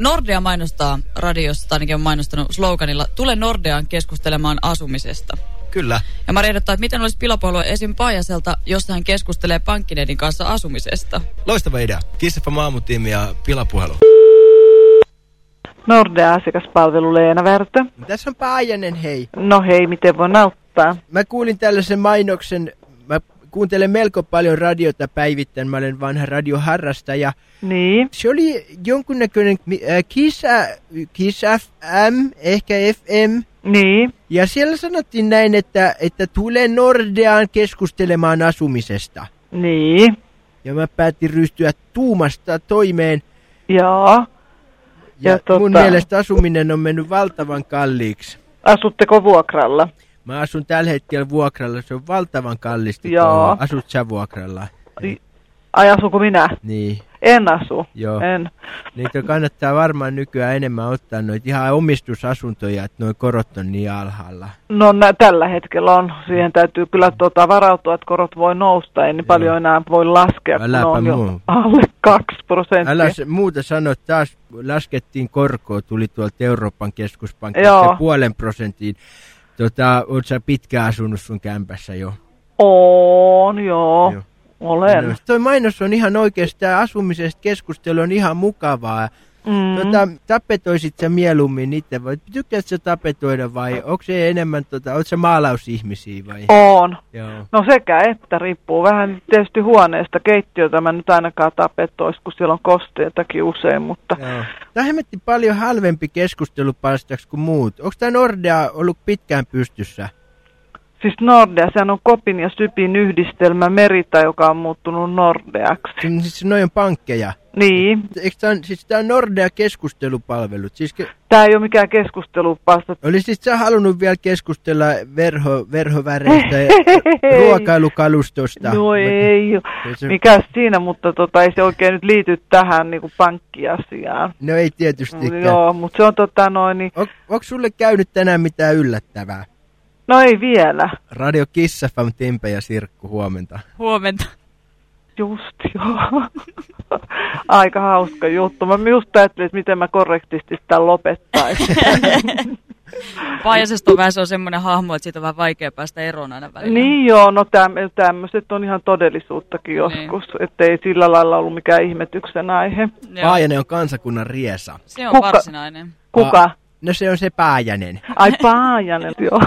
Nordea mainostaa radiossa, tai ainakin on mainostanut sloganilla, tule Nordeaan keskustelemaan asumisesta. Kyllä. Ja Mari ehdottaa, että miten olisi pilapuolue esim. Paajaselta, jossa hän keskustelee pankkineidin kanssa asumisesta. Loistava idea. Kissafam aamutiimi ja pilapuhelu. Nordea asiakaspalvelu Leena Värtö. Tässä on Paajanen, hei. No hei, miten voin auttaa? Mä kuulin tällaisen mainoksen. Kuuntelen melko paljon radiota päivittäin. Mä olen vanha radioharrastaja. Niin. Se oli jonkunnäköinen äh, Kiss, äh, Kiss FM, ehkä FM. Niin. Ja siellä sanottiin näin, että, että tule Nordeaan keskustelemaan asumisesta. Niin. Ja mä päätin ryhtyä tuumasta toimeen. Joo. Ja, Ja ja tota- mun mielestä asuminen on mennyt valtavan kalliiksi. Asutteko vuokralla? Mä asun tällä hetkellä vuokralla, se on valtavan kallista. Joo. tuolla. Asut sä vuokralla? Ai asunko minä? Niin, En asu. joo. En. Niitä kannattaa varmaan nykyään enemmän ottaa noita ihan omistusasuntoja, että noin korot on niin alhaalla. No nä- tällä hetkellä on. Siihen täytyy kyllä tota, varautua, että korot voi nousta. Ei niin paljon enää voi laskea, kun Äläpä ne on jo alle 2 prosenttia. Älä se, muuta sano, taas laskettiin korkoa, tuli tuolta Euroopan keskuspankista puolen prosentin. Tota, oot sä pitkään asunut sun kämpässä jo? On, joo. Joo. Olen. No, toi mainos on ihan oikeasti, tämä asumisesta keskustelu on ihan mukavaa. Mm. Tota, tapetoisit sä mieluummin itse vai tykkäät sä tapetoida vai onko se enemmän, tota, oot sä maalausihmisiä vai? On. Joo. No sekä että riippuu vähän tietysti huoneesta. Keittiötä mä nyt ainakaan tapetois, kun siellä on kosteetakin usein, mutta Joo. Tämä hemmetti paljon halvempi keskustelupalstaksi kuin muut. Onko tämä Nordea ollut pitkään pystyssä? siis Nordea, sehän on Kopin ja Sypin yhdistelmä Merita, joka on muuttunut Nordeaksi. Siis noin on pankkeja. Niin, Eikö on- siis tää on Nordea keskustelupalvelut. Siis ke, tämä ei ole mikään keskustelupasta. olisit sä halunnut vielä keskustella verho, verhoväreistä ja ruokailukalustosta? No ei, oo. Se- mikä siinä, mutta tota, ei se oikein nyt liity tähän niin kuin pankkiasiaan. No ei tietystikään. Joo, mutta se on tota noin, niin, On, onko sulle käynyt tänään mitään yllättävää? no ei vielä. Radio Kiss FM, Timpe ja Sirkku, huomenta. Huomenta. Just joo. Aika hauska juttu. Mä just ajattelin, että miten mä korrektisti sitä lopettaisin. Paajasesta on vähän se on semmoinen hahmo, että siitä on vähän vaikea päästä eroon aina välillä. niin joo, no täm, tämmöiset on ihan todellisuuttakin joskus. Niin. Että ei sillä lailla ollut mikään ihmetyksen aihe. Paajanen on kansakunnan riesa. Se on Kuka- varsinainen. Kuka? No se on se Paajanen. Ai Paajanen, joo.